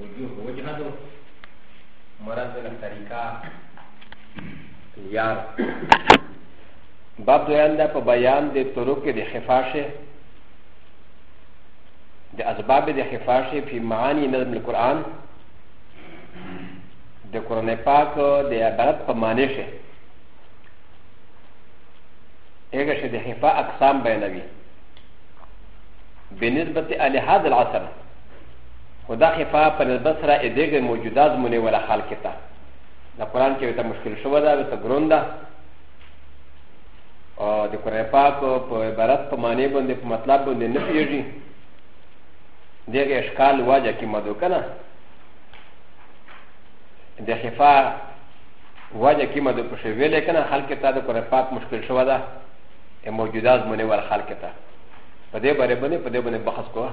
وجوه وجهدو مراد له طریقہ یار باب بیان ده په بیان د طرق د خفاشه د اسباب د خفاشه په معانی نظم القرآن د قرآن پاک د عبارت په معنی شه هغه شه د خفا اقسام بیانوي بنسبت الهاد العصر خو دا خفا په نسبت سره ا دغه موجوده زمونه ولا حال کېته د قرآن کې ته مشکل شوه ده ته ګرون ده او د قرآن پاک په عبارت په معنی باندې په مطلب باندې نه پیږي دغه اشکال واجه کې مدو کنه د خفا واجه کې مدو په شوی لیکنه خلک ته د قرآن پاک مشکل شوه ده موجوده زمونه ولا حال کېته په دې باره باندې په دې باندې بحث کوه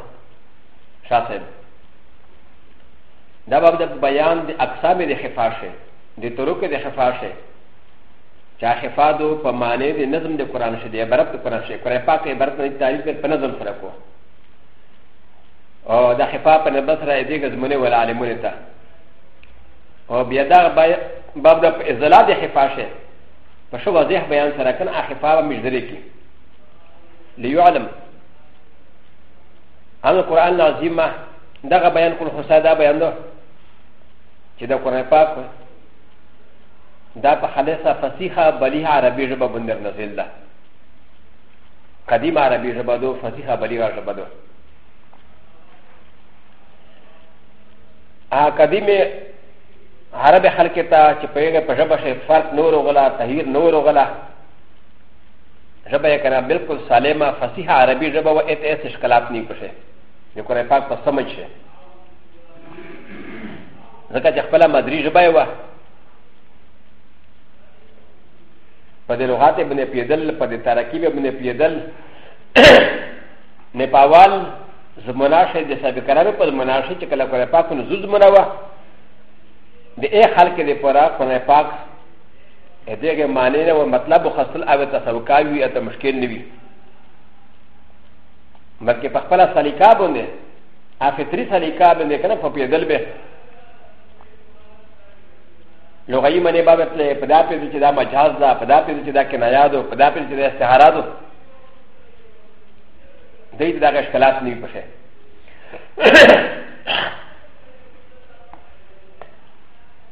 شاه صاحب دا باب د بیان د اقسام د خفاشه د طرق د خفاشه چا خفادو په معنی د نظم د قران شه د عبارت د قران شه قران پاک عبارت نه تعریف په نظم سره کو او د خفا په نظم سره دې غزمونه ول عالمونه ته او بیا دا باب د ازلا د خفاشه په شو واضح بیان سره کنه خفا مجدره کی ليعلم ان القران العظیم دغه بیان کول خو ساده بیان ده چې د قران پاک دا په خالصه فصیحه بلیه عربي ژبه بندر نزل ده قدیم عربي ژبه ده فصیحه بلیه ژبه ده ا قدیم عرب خلک ته چې په یوه په ژبه شي فرق نور وغلا تغییر نور وغلا ژبه یې کنه بالکل سالمه فصیح عربي ژبه و ایت ایس اشکالات نه پښه د قرآن پاک په سمج شه ځکه چې خپله مدري ژبه یې وه په دې لغات یې باندې پیدل په دې ترکیب یې باندې پیدل نیپاوال زمناشه د سابقرانو په زمناشه چې کله قرآن پاک نزول زمنه وه د ای خلک دې پورا قرآن پاک دغه معنی نه و مطلب خپل او تسوکاوی اته مشکل نه وي بلکې په خپل سلیقه باندې افطری سلیقه باندې کنه په پیدل به لغوی معنی بابت له په دا پیدل چې دا مجاز ده په دا پیدل چې دا کنایا ده په دا پیدل چې دا استعاره ده دې دغه اشکالات نه وي پښه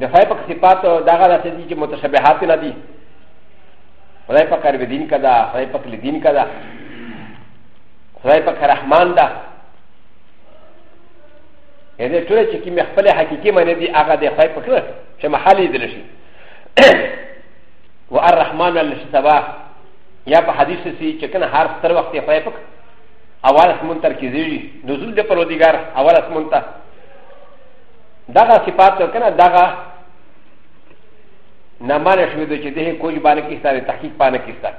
د خدای په صفات دغه داسې دي چې متشابهات نه دي خدای په کار دین کدا خدای په کلی دین کدا خدای په کار رحمان دا اې دې ټول چې کوم خپل حقيقي معنی دي هغه د خدای په کړ چې محل دې لشي و الرحمن الشتبا یا په حدیث سي چې کنه هر تر وخت خدای په اول اسمن تر کې زیږي نزول د پرودګار اول اسمن ته دغه صفات ته کنه دغه نمانه شوې د چې دغه کوج باندې کې ستاره تحقیق باندې کې ستاره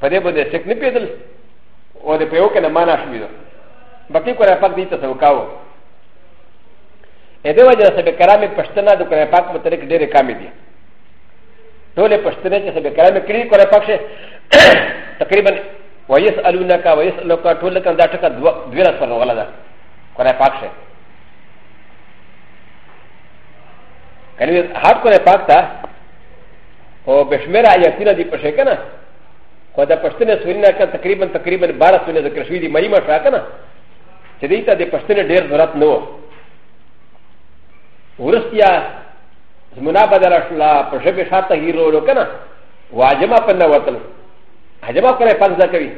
په دې باندې شک نه پیدل او د پیو کنه معنا شوې ده بقي کړه پاک دې ته وکاو ا دې وجه سره به کرامې پښتنه د کړه پاک مترک ډېرې کامې دي ټولې پښتنه چې به کرامې کړي کړه پاک شه تقریبا ويسالونك ويسالك ټول کنه دا ټکه دوه دوه سره غلا ده کړه پاک شه کنه هر کوه پاک تا او بشمیر آیاتونه دی پښه کنه خو دا پښتنه سورینه کا تقریبا تقریبا 12 سونه ذکر شوی دی مری ما شا کنه چې دې ته د پښتنه ډیر ضرورت نه و ورستیا زمنا بدل شلا پښه به شاته هیرو لو کنه واجما پنه وتل هجما کوي پنځه کوي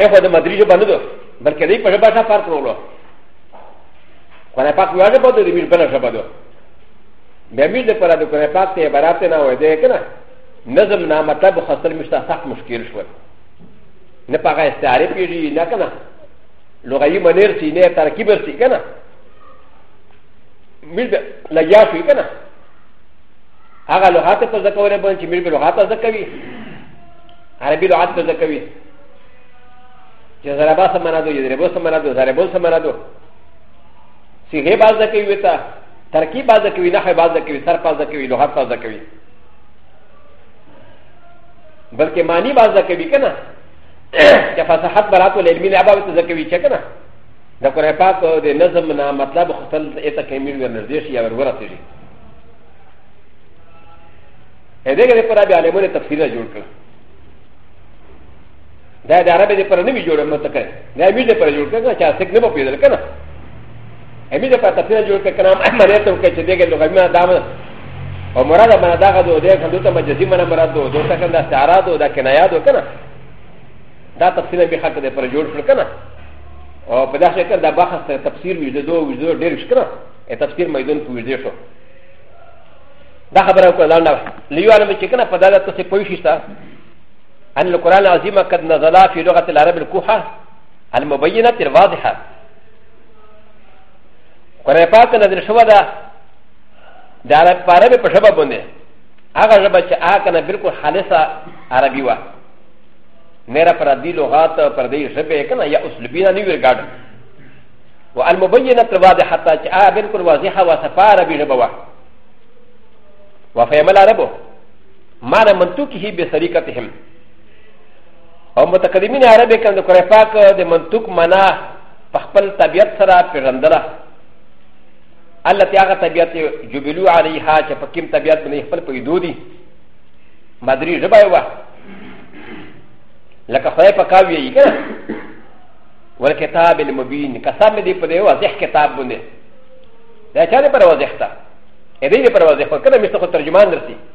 هغه د مدریجو باندې بلکې دې پښه به شاته پر کولو قرآن پاک یو ژبه ده د میر بله ژبه ده د میر لپاره د قرآن پاک ته عبارات نه وای دی که نه نظم نه مطلب خستل مشته سخت مشکل شول نه په هغه استعاره پېږي نه که نه لغوي منیر سي نه ترکیب سي که نه میر لګیا شوي که نه هغه لغات په زده کولو باندې چې میر به لغات زده کوي عربي لغات زده کوي چې ضربا سمانا دو یضربو سمانا دو ضربو سمانا دو صيغه باز ده کوي وتا ترکیب باز ده کوي نحو باز ده کوي سر باز ده کوي لغت باز ده کوي بلکې معنی باز ده کوي کنه چې فصاحت برات العلمي نه ابا ته کوي چې کنه د قرآن پاک د نظم نه مطلب خپل اته کمیل ورنږدې شي یا ورورسېږي ا دې کې پر بیا علمونه تفسیر جوړ کړ دا د عربې د پر نه وی جوړه مو ته کړ دا می د پر جوړ کړ چې اسک نه په پیدل کنه امی د پر تفسیر جوړ کړ کنه ما نه ته کې چې دغه لغوی ما دام او مراد ما دا غو دې کندو ته مجزي من مراد دو دو ته کنه استعاره دو دا کنایا دو کنه دا تفسیر به خاطر د پر جوړ کړ کنه او په داسې کړ دا بحث ته تفسیر وی دو وی دو ډیر شکر ا تفسیر میدان په وی دې شو دا خبره وکړه لاندې لیو علم چې کنه په دغه څه پوښیسته ان القران العظيم قد نزل في لغه العرب الكوحه المبينه الواضحه قران پاک نازل شو دا د عرب عربي په شباب باندې هغه ژبه چې هغه کنه بالکل خالصه عربي وه نه را پر دې لغات پر دې ژبه کنه یا اسلوبي نه نیو ګاډ و المبینه واضحه تا چې هغه بالکل واضحه و صفاره به ژبه وه وفهم العربو ما نه منطوق هي به سريقتهم او متقدمين عربي كان د قرآن پاک د منطوق معنا په خپل طبيعت سره پیژندله التي هغه طبيعت جبلو عليها چې په کوم طبيعت باندې خپل پیدو دي مدري ژبه یې وه لکه خدای په کاوی یې کنه والکتاب المبین قسم دې په دې واضح کتاب باندې دا چا دې پر واضح تا دې دې پر واضح کړه مې څه ترجمان درسي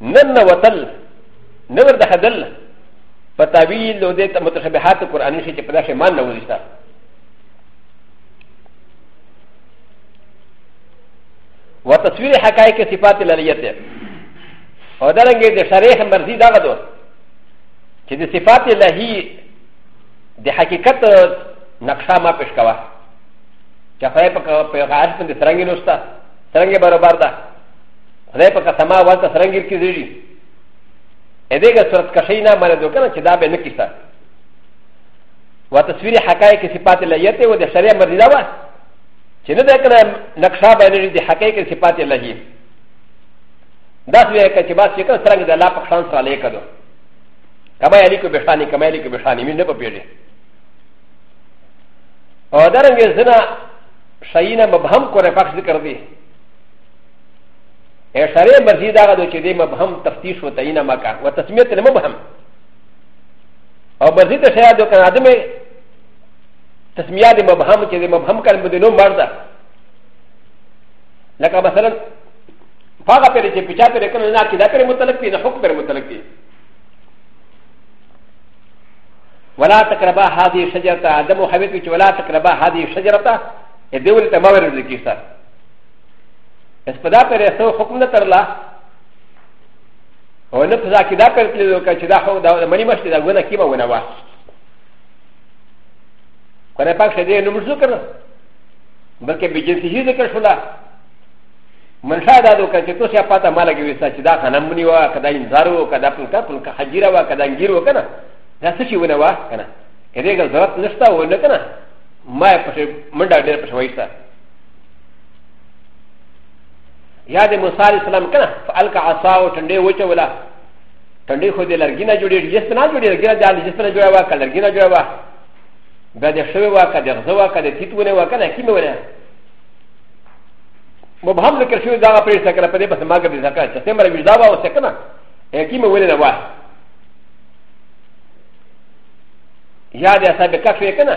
نن وتل نور د حدل په تعویل او د متشابهات قرآني شي چې په داسې مان نه ورسته وتصویر حقایق صفات العلیت او دا رنګ د شریح مرضی دغه دو چې د صفات الهی د حقیقت نقشه ما پیش کوا چې خدای په پیغام کې څنګه نوستا څنګه برابر ده خو دا په قسمه وال ته سرنګیر کې زیږي ا دې ګه صورت کښې نه مړ دوه کنه چې دا به نه کیسه و تصویر حقایق صفات لایت و د شریعه مرزیدا و چې نه ده کنه نقشه باندې د حقایق صفات لایت دا سوی که چې باس یې کنه سرنګ د الله په شان سره لیکه دو کما یې لیکو بشانی کما یې لیکو بشانی مې نه په پیړې او درنګ زنا شاینا مبهم کو رفق ذکر دی ا ش ر ي مزيد هغه دوی چې د مبهم تفتیش و تعین مکه و تسمیت نه مبهم او مزید شیا دو کنه ادمه تسمیه د مبهم چې د مبهم کله مدینو مرده لکه مثلا فاغه پر چې پچا پر کنه نه کیدا پر متعلق دی نه حکم پر متعلق دی ولا تقربا هذه الشجره ادم حبيت ولا تقربا هذه الشجره ادول تماور ذكي سر اس پدا پر ایسو حکم نه ترلا او نه پدا کې دا پر تللو که چې دا خو دا منی مشته دا ونه کیما ونه وا کنه پاک شه دې نو مرزو کړو بلکې بجنسي ذکر شولا من شاء الله دوکا چې تاسو پاته مال کې وسا چې دا غنم منی وا کدا انذار وو کدا پل کا پل کا حجیرا وا کدا انګیر وو کنه دا څه شي ونه وا کنه کله ګل ضرورت نشته و نه کنه ما په منډه ډېر په شوي سره یا د موسی علیه السلام کنه فالک عصا او ټنډې وچه ولا ټنډې خو دې لرګي نه جوړې یس نه جوړې لرګي نه جوړې یس نه جوړه وا کله لرګي نه جوړه وا بیا دې شوی وا کله غزه وا کله تیت ونه وا کنه کیمه ونه مبهم ذکر شوی دا پرې څه کړه په دې پس ما ګرځي ځکه چې سمر ویزا وا او څه کنه کیمه ونه نه وا یا دې اصحاب کښې کنه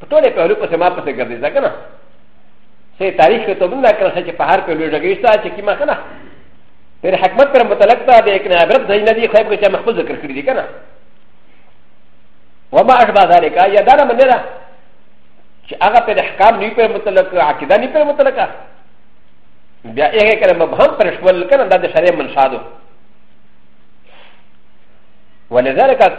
په ټوله پهلو پسې ما پسې ګرځي ځه که نه سه تاریخ ته بل نه کړه چې په هر پهلو ډګې شته چې کیما کنه پر حکمت پر متعلق ده د کنه عبرت ځای نه دی خو به چې مخفوظ ذکر کړی دی کنه وما اشبه ذلك یا دا نه منه ده چې هغه پر احکام نه پر متعلق عقیده نه پر متعلق بیا یې کړه مبهم پر شول کنه د شریعت منشادو ولذلك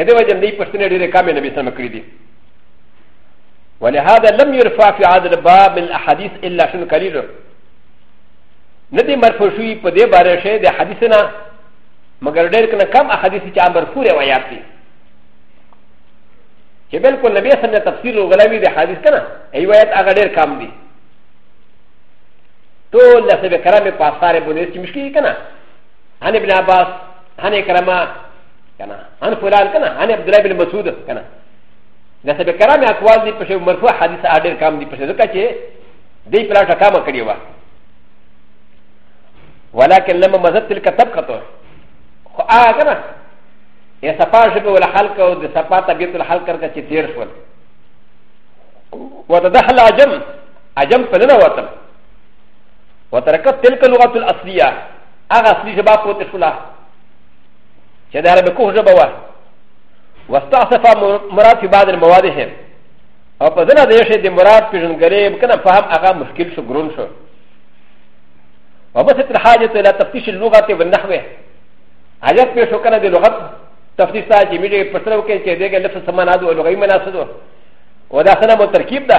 ا د و ج ن د ي پښتنه ډېره کمه نبي سم کړی دي ولهذا لم يرفع في هذا الباب من الاحاديث الا شن قليل ندي مرفوع شوي په دې باره شي د حدیثنا مگر ډېر کنه کم احادیث چې امر پورې وایات دي چې بالکل نبی سم تفسیر وغلاوي د حدیث کنه ای وایات هغه ډېر کم دي ټول لسبه کرامه په اثار باندې چې مشکل کنه عن ابن عباس عن اكرمه كان عن فلان كان عن عبد الله بن مسعود كان د سبه کرام اقوال دی پښه مرفوع حدیث اډر کام دی پښه ځکه چې دی پر اټه کام کړی و ولكن لما مزت تلك طبقه خو هغه کنه یا صفا شبه ول خلق او د صفا طبيعت ول خلق کرکه چې تیر شول وتدخل عجم عجم په نه وتم وترکت تلک لغت الاصلیه هغه اصلي ژبه پوت شولا چې د عربي کوه ژبه وه واستعصف مراد في بعض المواد هم او په ځنه د یوشي د مراد پیژنګرې کنه فهم هغه مشکل شو ګرون شو وبس تر حاجت الى تفتیش اللغه والنحو حاجت په شو کنه د لغت تفتیش ته چې میډه پښتنو کې چې دغه لفظ سمانادو او لغوي مناسبو ودا سره مو ترکیب ده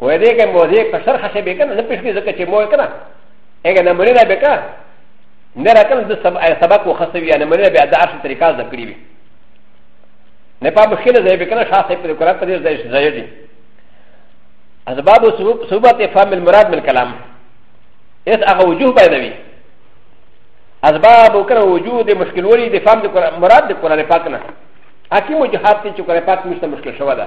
و دې کې مو دې په سر خشه به کنه نه پښې زکه چې مو کنه هغه نه مړی نه به کنه نه راکنه د سبق و خسوي یا نه مړی به د عرش طریقه زده کړی وي نه په مشکل ځای به کنه شاته په قرآن په دې ځای ځای دي اسباب صوبت فهم المراد من الكلام اس هغه وجوه بیانوي اسباب وکړه وجود مشکل وړي د فهم د مراد د قرآن پاک نه حکیم وجوهات چې قرآن پاک مشته مشکل شوه ده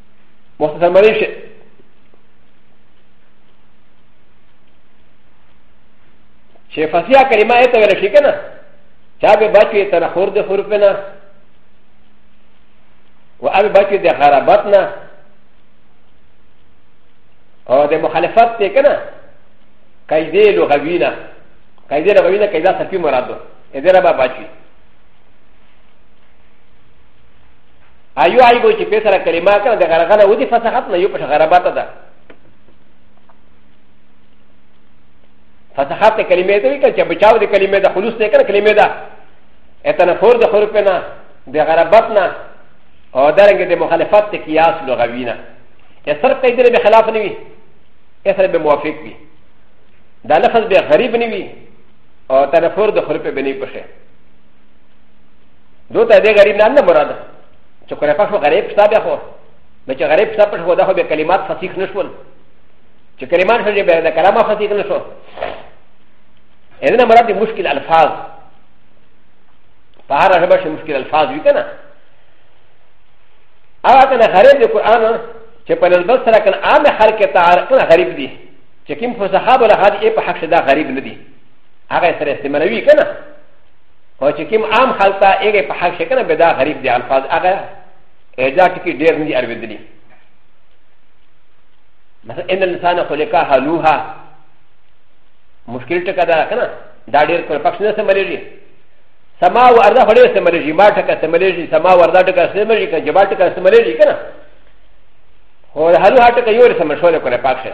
مختصر معنی شي چې فصیحه کلمه یې ته ویل شي که نه چا به بچ وي تنه خور د خور په نه و ابي بچ وي د غرابت نه او د مخالفت ته که نه قاعدې لغوي نه قاعدې لغوي نه قاعده صرفي مراد ده اداره به بچ وي ایو ایبو چې په سره کلمه کنه د غرغنه ودی فصحت نه یو په غرباته ده فصحت کلمه ته وی چې بچاو د کلمه ده خلوص نه کنه کلمه ده اتنفور د خور په نه د غربت نه او درنګ د مخالفت ته قیاس لغوی نه اثر قید به خلاف نه وی اثر به موافق وی دا لفظ به غریب نه وی او تنفور د خور په بنی پشه دو تا دي غريب نان مراد چه کنه پاشو غريب شتا بیا خو نو چه غريب شتا پاشو دا خو بیا کلمات فسیخ نشول چه کلمات شو بیا دا کلامه فسیخ نشو اذن مراد مشکل الفاظ په هر ژبه شي مشکل الفاظ وي کنه هغه کنه غريب د قران چې په نسبت سره کنه عام خلک ته کنه غريب دي چې کوم فصحاب ولا هادي په حق شدا غريب نه دي هغه سره استعمالوي کنه او چې کوم عام خلک ته هغه په حق شکنه به دا غریب دی الفاظ هغه اجا ټکی ډیر نه دی ارویدلی مثلا ان الانسان خلقا هلوها مشکل ټکا دا کنه دا ډیر کول پښ نه سمریږي سما او ارض خړې سمریږي ما ټکا سمریږي سما او ارض ټکا سمریږي که جبا ټکا سمریږي کنه او هلوها ټکا یو سم شول کول پښ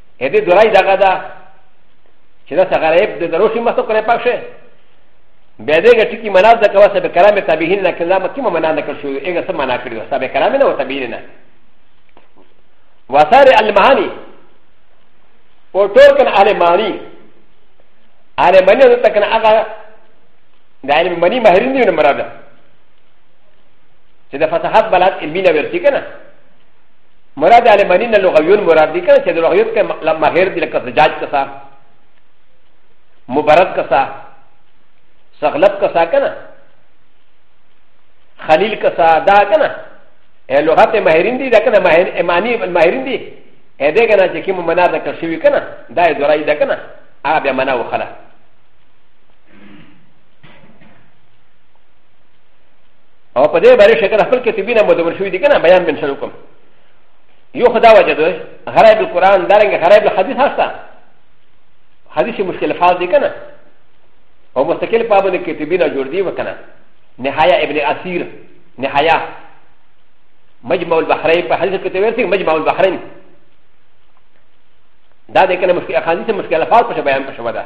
ا دې دراي دغه دا چې دا څنګه رېب د دروشي مستو کړې پښه به دې ګټي کې مناز د کواسه به کرام تابعین نه کله ما کومه مناز نه کړ شو هغه سم معنا کړو صاحب کرام نه او تابعین نه وسار المعانی او ټول کن المعانی المعانی د تکن هغه د علم منی مهرین دی نه مراد چې د فتحات بلاد علمي نه ورتي کنه مراد علي بني نه لغويون مراد دي کنه چې د لغويت کې ماهر دي لکه زجاج کسا مبارک کسا سغلب کسا کنه خليل کسا دا کنه ا لغت ماهرين دي دا کنه ماهر اماني ماهرين دي ا دې کنه چې کوم منا د کښوي کنه دا یې دورای ده کنه هغه به منا وخلا او په دې باندې شکر خپل کتابونه مدور شوی دي کنه بیان بن شروع کوم یو خدا وجه ده غرائب القرآن دارنګ غرائب الحدیث هستا حدیث مشکل فاز دي کنه او مستقل پابند کتابونه جوړ دي وکنه نهايه ابن اسير نهايه مجمع البحرين په حدیث کې ته ورته مجمع البحرين دا د کنه مشکل حدیث مشکل فاز په بیان په شوه ده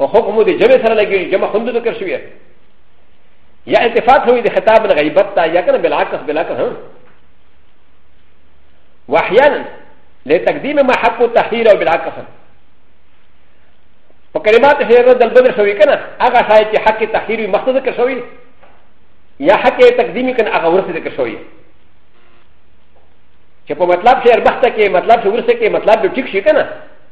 و حکم د جمع سره لګي جمع خوند ذکر شوی یا اتفاق هوی د خطاب نه غیبت تا یا کنه بالعکس بالعکس ها واحیانا لتقدیم ما حق التحریر او بالعکس په کلمات هي رد البدر شوی کنه هغه شای چې حق تحریر مخته ذکر شوی یا حق تقدیم کنه هغه ورسره ذکر شوی چې په مطلب شعر بخته کې مطلب شعر سره کې مطلب به ټیک شي کنه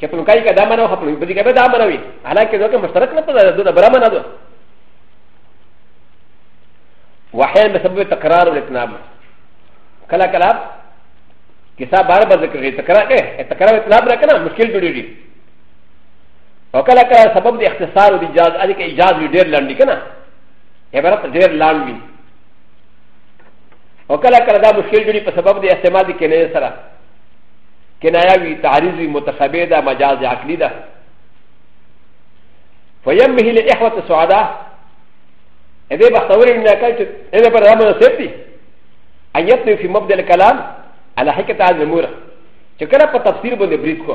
چې په لوکای کې دا منو خپل په دې کې به دا منو وي حالانکه دوی مشترک نه پدې دوی بل منو دو وحین به سبب تکرار او اتناب کلا کلا کیسا بار بار ذکر کوي تکرار کې تکرار اتناب نه کنه مشکل جوړیږي او کلا کلا سبب د اختصار او د اجاز اړ کې اجاز ډیر لاندې کنه عبارت ډیر لاندې او کلا کلا دا مشکل جوړي په سبب د استعمال کې نه سره کنایا وی تعریض وی متخبه ده مجاز عقلی ده فیمه له احوت سعدا اذا بختور ان کچ اذا پر رب سپتی ایت نه فی مبدل کلام علی حقیقت از امور چکر په تفسیر باندې بریت کو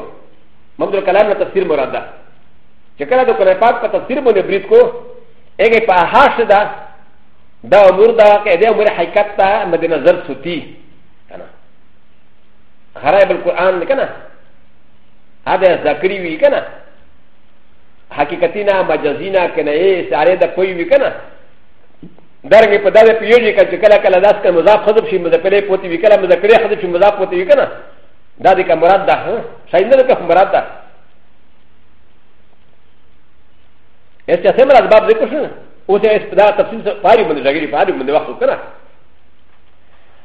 مبدل کلام نه تفسیر مراد ده چکر د قرآن پاک په تفسیر باندې بریت کو اګه په هاش ده دا امور ده کې د امور حقیقت ته مد نظر ستی کنه غرائب القرآن كنا هذا ذكري وي كنا حقيقتنا مجازينا كنا ايه سعره دا قوي وي كنا درجه په دغه پیوجي کې چې کله کله داس کله مضاف حذف شي مذکرې پوتې وي کله مذکرې حذف شي مضاف پوتې وي کنه دا د کوم مراد ده شاید نه کوم مراد ده اس چې سمرا د باب ذکر شو او چې اس په دا تفصیل پاري باندې راګري پاري باندې وخت کنه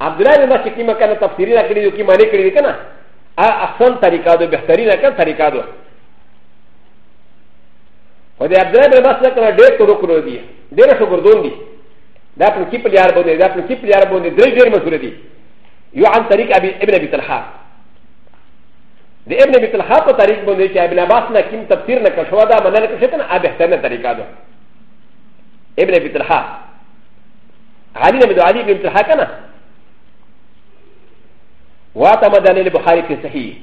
عبد الله بن مسعود كما كان تفسيرنا كريدو كما نكريدو كنا احسن طريقه دو بهترين كان طريقه دو فدي عبد الله بن مسعود كنا دير طرق رو دي دير شغردون دي دا پرنسيپل يار بوني دا پرنسيپل يار بوني دري دير مسؤول دي يو عن طريق ابي ابن ابي طلحه د ابن ابي طلحه په طريق بوني چې ابن عباس نه كيم تفسير نه کړ شو دا منل کړ شتن ا بهترين طريقه دو ابن ابي طلحه علي بن علي بن طلحه كان واتمد عليه البخاري في صحيح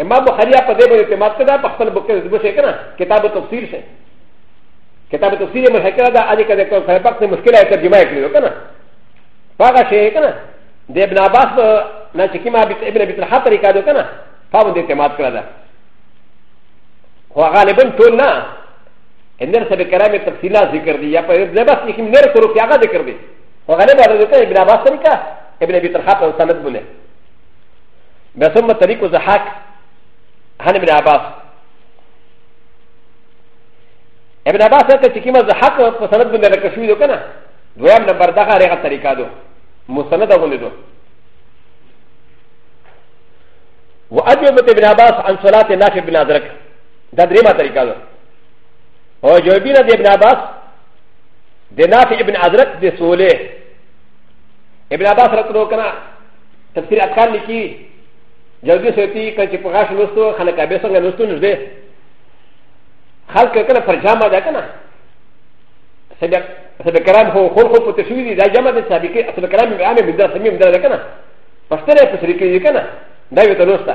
اما بخاري په دې باندې اعتماد کړه په خپل بوکر زبو شي کنه کتاب تفسیر شي کتاب تفسیر مې حکړه دا اځي کده کو سره پک مشکل ہے ترجمه کړو کنه پاګه شي کنه د ابن عباس نه چې کیما ابن ابي طلحه طریقه ده کنه په دې اعتماد کړه دا هو غالبا ټول نه امیر صاحب کرام تفصیلات ذکر دی یا په ابن عباس کې امیر کو روپیا غا ذکر دی او غالبا دا ته ابن عباس سره کا ابن ابي طلحه په سند بونه بیا ثم طریق زحاق هن ابن عباس ابن عباس ته چې کیما زحاق په سند بونه لکه شوی دو کنه دویم نمبر دغه هغه طریقه دو مسند غونډه دو وأجوبة ابن عباس عن صلاة نافع بن أدرك دا درېما طریقه ده او جوابینا د ابن عباس د نافع ابن ازرق د سولې ابن عباس رته نو کنه تفسیر اکال لیکي جوابي سوتی کله چې په غاښ لوستو خلک به څنګه لوستو نږدې خلک کنه پر جامه ده کنه سبق سبق کرام هو خو خو پته شوی دی دا جامه ده سبق سبق کرام به عامه بندر سمیم ده کنه پښتنه پسری کې کنه دا یو ته لوسته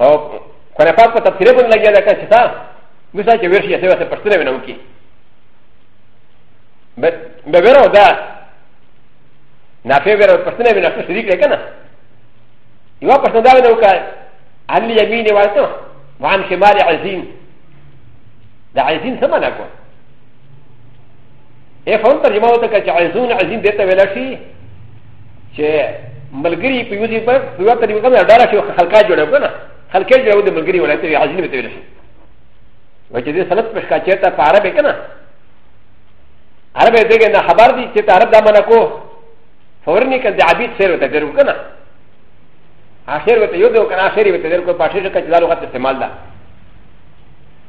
او کنه پاک په تفسیر باندې لګیا دا کار چې تا مثال چې ورشي ته وسه پښتنه ونه وکي به ورو دا نافع ورو پښتنه ونه کړ شریک لکه نه یو پښتنه دا ونه وکړ عن اليمين والتو وعن شمال عزين دا عزين سمعنا كو ايه فهم ترجمه وتكا عزون عزين ديتا ولا شيء چې ملګری په یو ځای په یو ته یو کنه ډاره شو خلکا جوړه کنه خلکا جوړه د ملګری ولایت یې عجیب ته ورسې و چې دې سنت پښکا چیرته په عرب کنه عرب دې نه خبر دي چې ته عرب دا منه کو فورنی کنه د عبید سیر وته درو کنه اخر وته یو دو کنه اخر وته درو کو پاشه چې کله لغت استعمال ده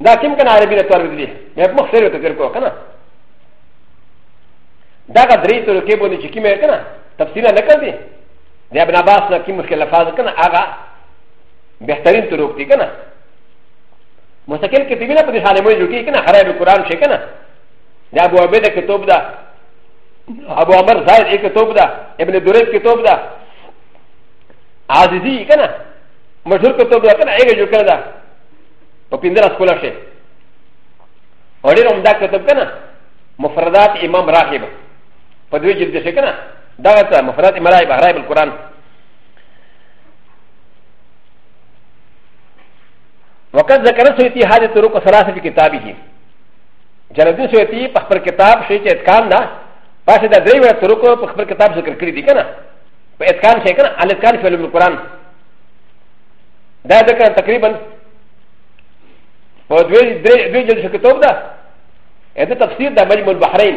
دا کوم کنه عربي رتور ودی مې په مخسر ته تیر کو کنه دا غ درې تر کې باندې چې کیمه کنه تفصیل نه کړی دی ابن عباس نه کوم مشکل لفظ کنه هغه بهترین تر وکړي کنه مستقل کې تیمه په دې حاله مې جوړ کې کنه خراب قرآن شي کنه دا ابو عبیده کتاب دا ابو عمر زاید ایک کتاب دا ابن دریب کتاب دا عزیزی کنه مشهور کتاب دا کنه هغه جوړ کړی دا په پندره سکولا شي اور ډیر عمدہ کتب کنه مفردات امام راغب په دوی جلد شي کنه دا ته مفردات امام راغب راغب القرآن وقد ذكر سويتي هذه الطرق الثلاثه في كتابه جلدي سويتي په خپل کتاب شي چې اتقان دا پاسه دا درې وړ طرق په خپل کتاب ذکر کړی دي کنه په اتقان شي کنه الاتقان في علم القرآن دا ځکه تقریبا په دوی دوی جلد شو کتاب ده اته تفسیر ده مجموع البحرین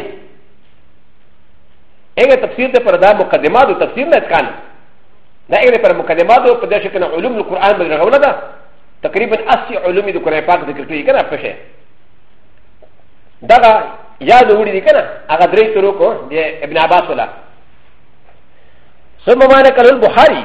اګه تفسیر ده پر دا مقدمات او تفسیر نه اتکان دا اګه پر مقدمات او په دې شکل علوم القرآن بلغونه ده تقریبا اسی علوم د قرآن پاک ذکر کړی کنه په شه دغه یاد وړي دي کنه هغه درې تورو کو د ابن عباس ولا ثم مالك البخاري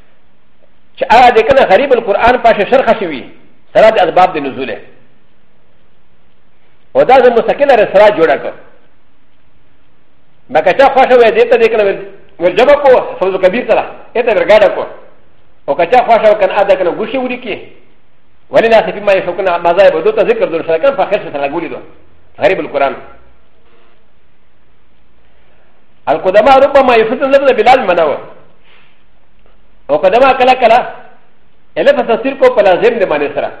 چې هغه د کنه غریب القرآن په شان شرخه شوی سره د اسباب د نزوله او دا زه مستقله رسره جوړه کړ بکه چا خوښه وې دې ته دې کنه ورجمه کو فوز کبیر سره اته ورګاډه کو او که چا خوښه وکنه ادا کنه ګوشي وړي کې ولې نه سپی ما یې شو کنه مزای به دوته ذکر دل سره کنه په خیر سره ګولې دو غریب القرآن القدماء ربما يفتن لبدا بلال منوه او که دما کله کله الف تفسیر کو په لازم د معنی سره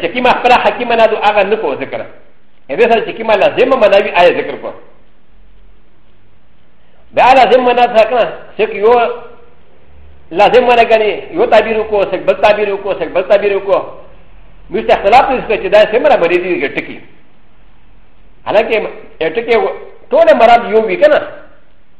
چې کیما خپل حکیمه نه دو هغه نه کو ذکر دې سره چې کیما لازم مناوي آیا ذکر کو دا لازم منا څه کنه چې یو لازم منا غني یو تعبیر کو څه بل تعبیر کو څه بل تعبیر کو مست اختلاف دې څه چې دا سمره باندې دې ګټکی حالانکه ټکی ټول مراد یو وی کنه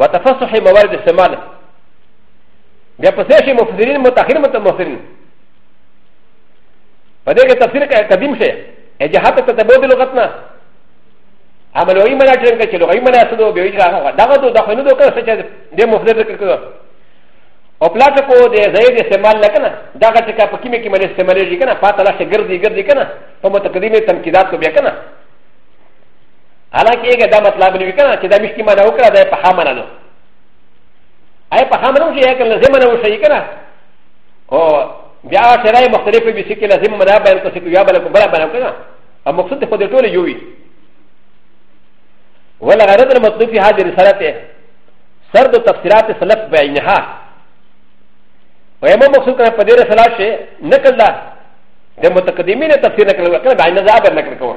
وتفسح موارد الشمال بیا په څه شي مفسرین متأخر متمفسرین په دې کې تفسیر قدیم شي اجهات ته تبود لغت نه عملوي منا ټرنګ چې لغوي منا څه دوه بیوی راغله دغه دوه د خنو دوه کړه چې د مفسر ذکر کړو او پلاټ کو د زید استعمال لکنه دغه چې کا په کیمه کې مل استعمال لري کنه فاته لا شګردي ګردي کنه په متقدمه تنقیدات کو بیا کنه حالانکه یې دا مطلب نه وکړه چې دا مشکی معنا وکړه دا په ها معنا ده اي په ها معنا وشي یې کله زمونه وشي کنه او بیا شرای مختلفه به شي کله زمونه معنا بیان کوي یا بل کوم بل معنا کنه او مقصد خو دې ټول یو وي ولا غرض المطلوب في هذه الرساله سرد تفسيرات سلف بينها ويما مقصود كان قدير سلاح شيء نقل ده متقدمين تفسير نقل وكان بعين ذا نقل كور